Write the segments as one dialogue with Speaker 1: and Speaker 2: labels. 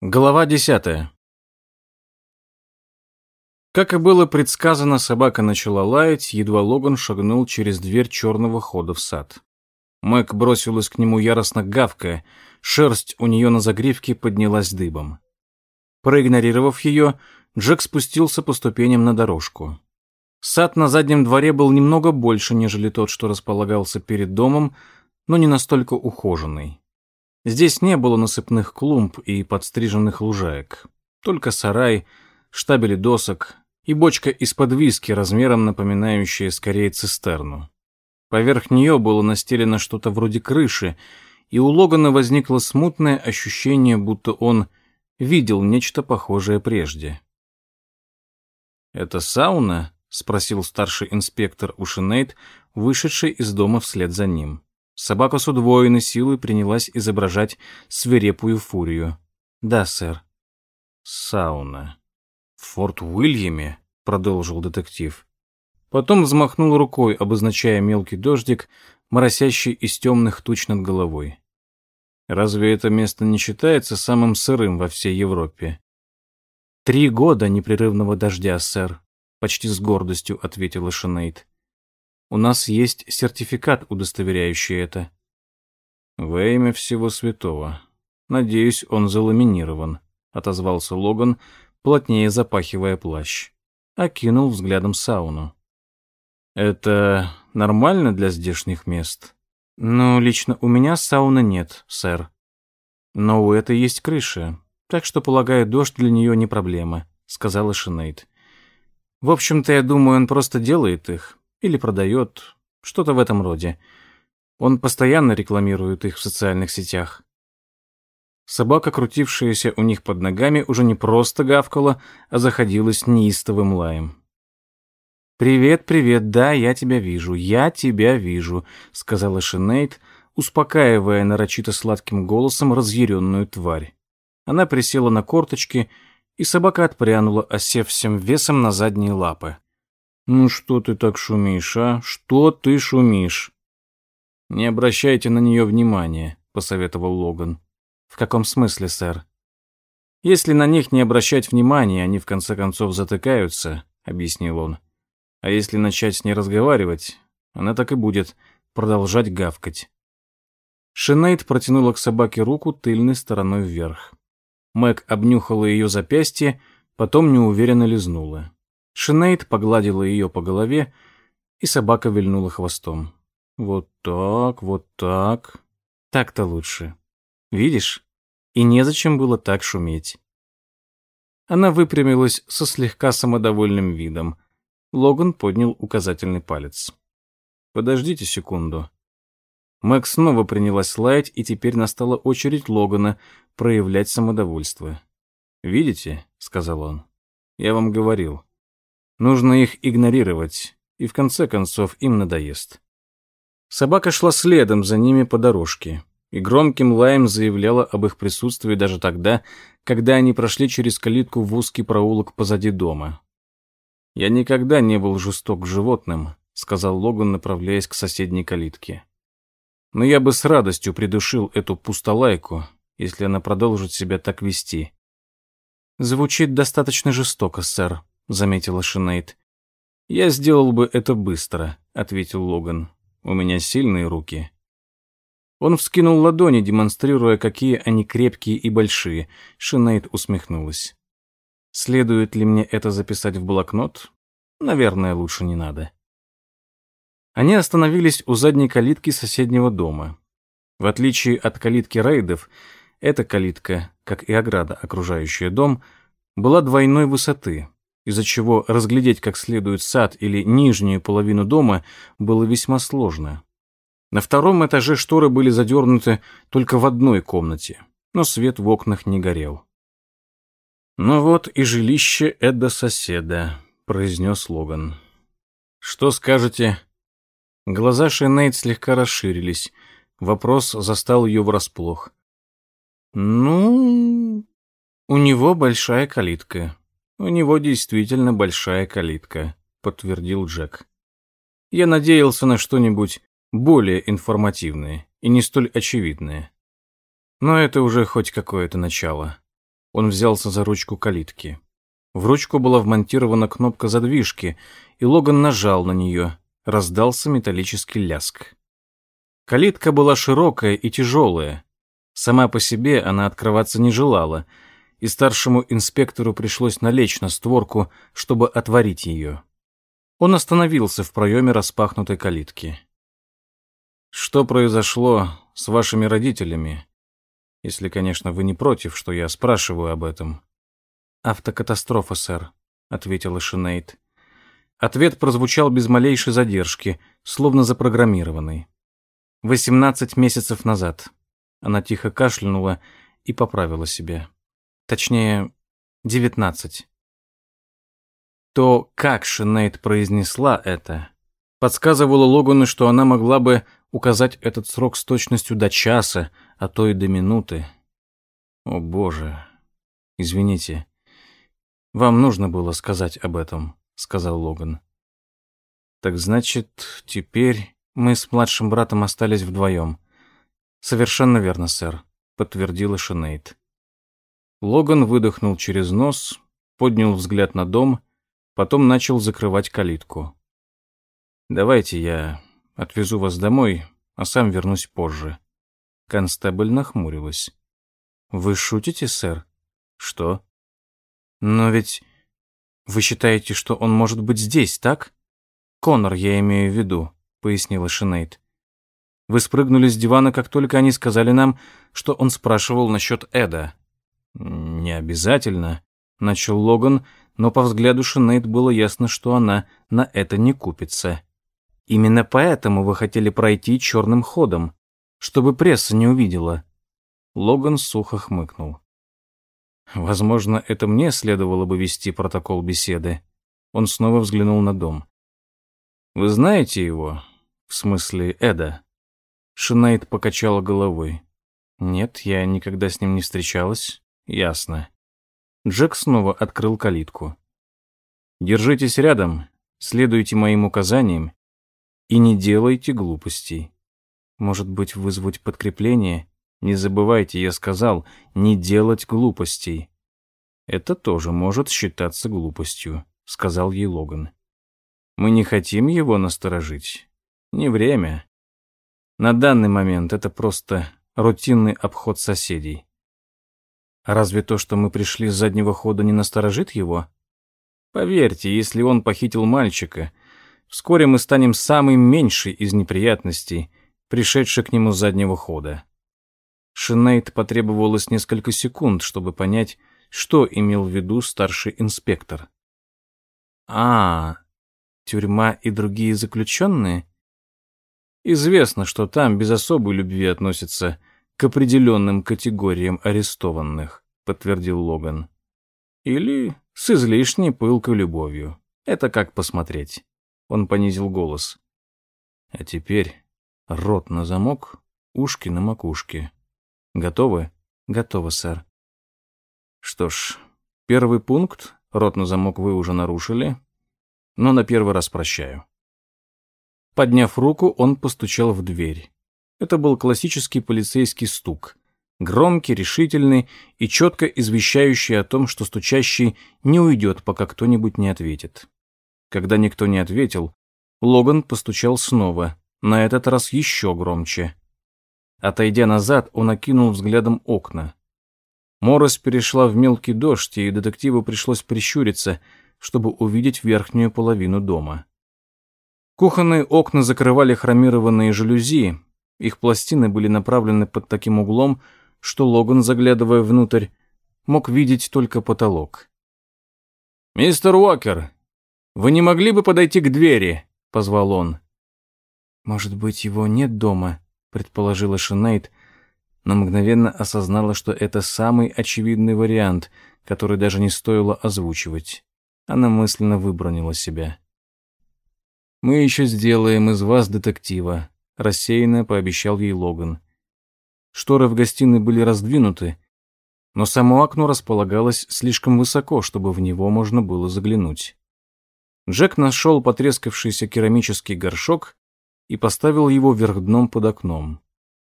Speaker 1: Глава десятая. Как и было предсказано, собака начала лаять, едва Логан шагнул через дверь черного хода в сад. Мэг бросилась к нему яростно гавкая, шерсть у нее на загривке поднялась дыбом. Проигнорировав ее, Джек спустился по ступеням на дорожку. Сад на заднем дворе был немного больше, нежели тот, что располагался перед домом, но не настолько ухоженный. Здесь не было насыпных клумб и подстриженных лужаек. Только сарай, штабели досок и бочка из-под виски, размером напоминающая скорее цистерну. Поверх нее было настелено что-то вроде крыши, и у Логана возникло смутное ощущение, будто он видел нечто похожее прежде. «Это сауна?» — спросил старший инспектор Ушинейт, вышедший из дома вслед за ним. Собака с удвоенной силой принялась изображать свирепую фурию. «Да, сэр». «Сауна. В Форт Уильяме?» — продолжил детектив. Потом взмахнул рукой, обозначая мелкий дождик, моросящий из темных туч над головой. «Разве это место не считается самым сырым во всей Европе?» «Три года непрерывного дождя, сэр», — почти с гордостью ответила Шенейд. У нас есть сертификат, удостоверяющий это. Во имя всего святого. Надеюсь, он заламинирован, отозвался Логан, плотнее запахивая плащ. Окинул взглядом сауну. Это нормально для здешних мест? Ну, лично у меня сауны нет, сэр. Но у этой есть крыша, так что, полагаю, дождь для нее не проблема, сказала Шинейд. В общем-то, я думаю, он просто делает их, или продает, что-то в этом роде. Он постоянно рекламирует их в социальных сетях. Собака, крутившаяся у них под ногами, уже не просто гавкала, а заходилась неистовым лаем. «Привет, привет, да, я тебя вижу, я тебя вижу», — сказала Шинейд, успокаивая нарочито сладким голосом разъяренную тварь. Она присела на корточки, и собака отпрянула, осев всем весом на задние лапы. «Ну что ты так шумишь, а? Что ты шумишь?» «Не обращайте на нее внимания», — посоветовал Логан. «В каком смысле, сэр?» «Если на них не обращать внимания, они в конце концов затыкаются», — объяснил он. «А если начать с ней разговаривать, она так и будет продолжать гавкать». Шинейд протянула к собаке руку тыльной стороной вверх. Мэг обнюхала ее запястье, потом неуверенно лизнула. Шинейд погладила ее по голове, и собака вильнула хвостом. Вот так, вот так. Так-то лучше. Видишь? И незачем было так шуметь. Она выпрямилась со слегка самодовольным видом. Логан поднял указательный палец. «Подождите секунду». Мэг снова принялась лаять, и теперь настала очередь Логана проявлять самодовольство. «Видите?» — сказал он. «Я вам говорил. Нужно их игнорировать, и в конце концов им надоест. Собака шла следом за ними по дорожке и громким лаем заявляла об их присутствии даже тогда, когда они прошли через калитку в узкий проулок позади дома. «Я никогда не был жесток к животным», — сказал Логан, направляясь к соседней калитке. «Но я бы с радостью придушил эту пустолайку, если она продолжит себя так вести». «Звучит достаточно жестоко, сэр», — заметила Шинейд. «Я сделал бы это быстро», — ответил Логан. «У меня сильные руки». Он вскинул ладони, демонстрируя, какие они крепкие и большие. Шинейд усмехнулась. «Следует ли мне это записать в блокнот? Наверное, лучше не надо». Они остановились у задней калитки соседнего дома. В отличие от калитки рейдов, эта калитка, как и ограда, окружающая дом, была двойной высоты, из-за чего разглядеть как следует сад или нижнюю половину дома было весьма сложно. На втором этаже шторы были задернуты только в одной комнате, но свет в окнах не горел. «Ну вот и жилище Эда-соседа», — произнес Логан. «Что скажете?» Глаза Шенейд слегка расширились. Вопрос застал ее врасплох. «Ну, у него большая калитка. «У него действительно большая калитка», — подтвердил Джек. «Я надеялся на что-нибудь более информативное и не столь очевидное. Но это уже хоть какое-то начало». Он взялся за ручку калитки. В ручку была вмонтирована кнопка задвижки, и Логан нажал на нее. Раздался металлический ляск. Калитка была широкая и тяжелая. Сама по себе она открываться не желала, и старшему инспектору пришлось налечь на створку, чтобы отворить ее. Он остановился в проеме распахнутой калитки. «Что произошло с вашими родителями? Если, конечно, вы не против, что я спрашиваю об этом».
Speaker 2: «Автокатастрофа, сэр», — ответила Шинейд.
Speaker 1: Ответ прозвучал без малейшей задержки, словно запрограммированный. «Восемнадцать месяцев назад». Она тихо кашлянула и поправила себя. Точнее, девятнадцать. То, как Шинейд произнесла это, подсказывало Логану, что она могла бы указать этот срок с точностью до часа, а то и до минуты. О, Боже. Извините. Вам нужно было сказать об этом, сказал Логан. Так значит, теперь мы с младшим братом остались вдвоем. Совершенно верно, сэр, подтвердила Шинейд. Логан выдохнул через нос, поднял взгляд на дом Потом начал закрывать калитку. «Давайте я отвезу вас домой, а сам вернусь позже». Констебль нахмурилась. «Вы шутите, сэр?» «Что?» «Но ведь вы считаете, что он может быть здесь, так?» «Конор, я имею в виду», — пояснила Шинейд. «Вы спрыгнули с дивана, как только они сказали нам, что он спрашивал насчет Эда». «Не обязательно», — начал Логан, но по взгляду Шинейд было ясно, что она на это не купится. Именно поэтому вы хотели пройти черным ходом, чтобы пресса не увидела. Логан сухо хмыкнул. Возможно, это мне следовало бы вести протокол беседы. Он снова взглянул на дом. Вы знаете его? В смысле, Эда? Шинейд покачала головой. Нет, я никогда с ним не встречалась. Ясно. Джек снова открыл калитку. «Держитесь рядом, следуйте моим указаниям и не делайте глупостей. Может быть, вызвать подкрепление? Не забывайте, я сказал, не делать глупостей». «Это тоже может считаться глупостью», — сказал ей Логан. «Мы не хотим его насторожить. Не время. На данный момент это просто рутинный обход соседей. Разве то, что мы пришли с заднего хода, не насторожит его? Поверьте, если он похитил мальчика, вскоре мы станем самой меньшей из неприятностей, пришедшей к нему с заднего хода. Шинейд потребовалось несколько секунд, чтобы понять, что имел в виду старший инспектор. «А, тюрьма и другие заключенные?» Известно, что там без особой любви относятся к определенным категориям арестованных, подтвердил Логан. Или с излишней пылкой любовью. Это как посмотреть. Он понизил голос. А теперь рот на замок, ушки на макушке. Готовы? Готовы, сэр. Что ж, первый пункт, рот на замок вы уже нарушили, но на первый раз прощаю. Подняв руку, он постучал в дверь. Это был классический полицейский стук. Громкий, решительный и четко извещающий о том, что стучащий не уйдет, пока кто-нибудь не ответит. Когда никто не ответил, Логан постучал снова, на этот раз еще громче. Отойдя назад, он окинул взглядом окна. Мороз перешла в мелкий дождь, и детективу пришлось прищуриться, чтобы увидеть верхнюю половину дома. Кухонные окна закрывали хромированные жалюзи, их пластины были направлены под таким углом, что Логан, заглядывая внутрь, мог видеть только потолок. «Мистер Уокер, вы не могли бы подойти к двери?» — позвал он. «Может быть, его нет дома?» — предположила Шинейд, но мгновенно осознала, что это самый очевидный вариант, который даже не стоило озвучивать. Она мысленно выбронила себя. «Мы еще сделаем из вас детектива», рассеянно пообещал ей Логан. Шторы в гостиной были раздвинуты, но само окно располагалось слишком высоко, чтобы в него можно было заглянуть. Джек нашел потрескавшийся керамический горшок и поставил его вверх дном под окном.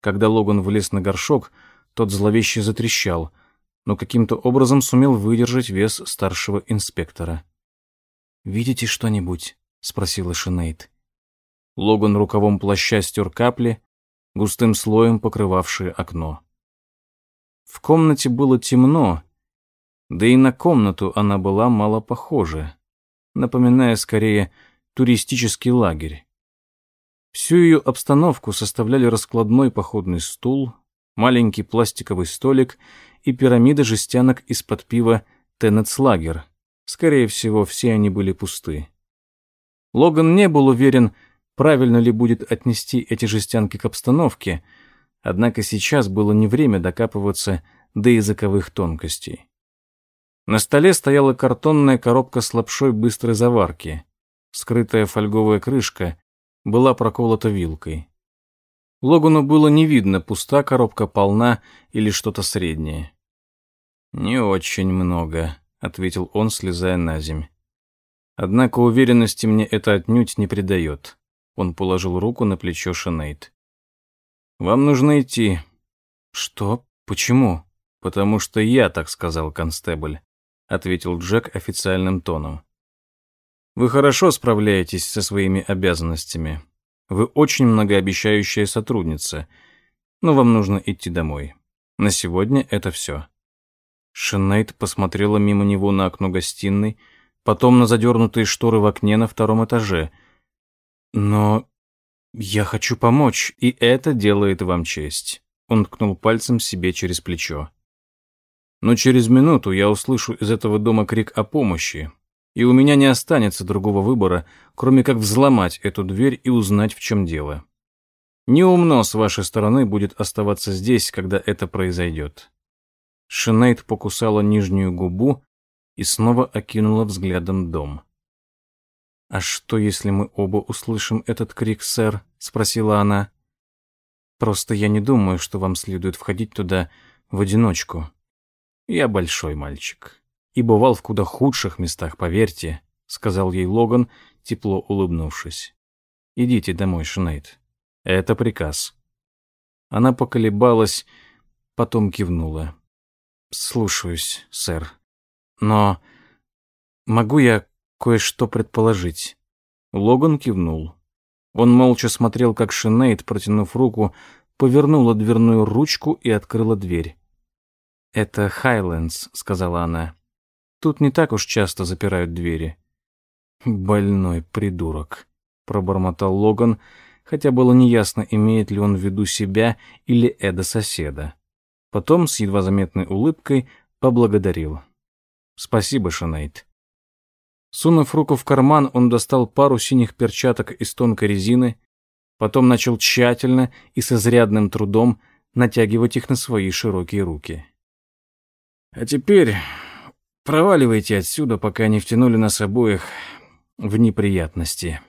Speaker 1: Когда Логан влез на горшок, тот зловеще затрещал, но каким-то образом сумел выдержать вес старшего инспектора. «Видите что-нибудь?» — спросила Шинейд. Логан рукавом плаща стер капли, густым слоем покрывавшие окно. В комнате было темно, да и на комнату она была мало похожа, напоминая скорее туристический лагерь. Всю ее обстановку составляли раскладной походный стул, маленький пластиковый столик и пирамида жестянок из-под пива Теннетслагер. Скорее всего, все они были пусты. Логан не был уверен, правильно ли будет отнести эти жестянки к обстановке, однако сейчас было не время докапываться до языковых тонкостей. На столе стояла картонная коробка с лапшой быстрой заварки, скрытая фольговая крышка была проколота вилкой. Логану было не видно, пуста коробка полна или что-то среднее. «Не очень много», — ответил он, слезая на земь. «Однако уверенности мне это отнюдь не придает». Он положил руку на плечо Шенейд. «Вам нужно идти». «Что? Почему?» «Потому что я так сказал, констебль», — ответил Джек официальным тоном. Вы хорошо справляетесь со своими обязанностями. Вы очень многообещающая сотрудница. Но вам нужно идти домой. На сегодня это все. Шинейд посмотрела мимо него на окно гостиной, потом на задернутые шторы в окне на втором этаже. Но я хочу помочь, и это делает вам честь. Он ткнул пальцем себе через плечо. Но через минуту я услышу из этого дома крик о помощи, и у меня не останется другого выбора, кроме как взломать эту дверь и узнать, в чем дело. Неумно с вашей стороны будет оставаться здесь, когда это произойдет. Шинейд покусала нижнюю губу и снова окинула взглядом дом. «А что, если мы оба услышим этот крик, сэр?» — спросила она. «Просто я не думаю, что вам следует входить туда в одиночку. Я большой мальчик и бывал в куда худших местах, поверьте», — сказал ей Логан, тепло улыбнувшись. «Идите домой, Шинейд. Это приказ». Она поколебалась, потом кивнула. «Слушаюсь, сэр. Но могу я кое-что предположить?» Логан кивнул. Он молча смотрел, как Шинейд, протянув руку, повернула дверную ручку и открыла дверь. «Это Хайлендс», — сказала она. Тут не так уж часто запирают двери. Больной придурок, пробормотал Логан, хотя было неясно, имеет ли он в виду себя или Эда соседа. Потом с едва заметной улыбкой поблагодарил. Спасибо, Шанейт. Сунув руку в карман, он достал пару синих перчаток из тонкой резины, потом начал тщательно и с изрядным трудом натягивать их на свои широкие руки. А теперь Проваливайте отсюда, пока не втянули нас обоих в неприятности.